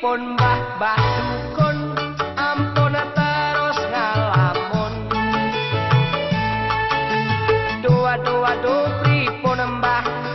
pun mbah mbah dukun. Ampun terus ngalamun. Dua dua dua pripun mbah?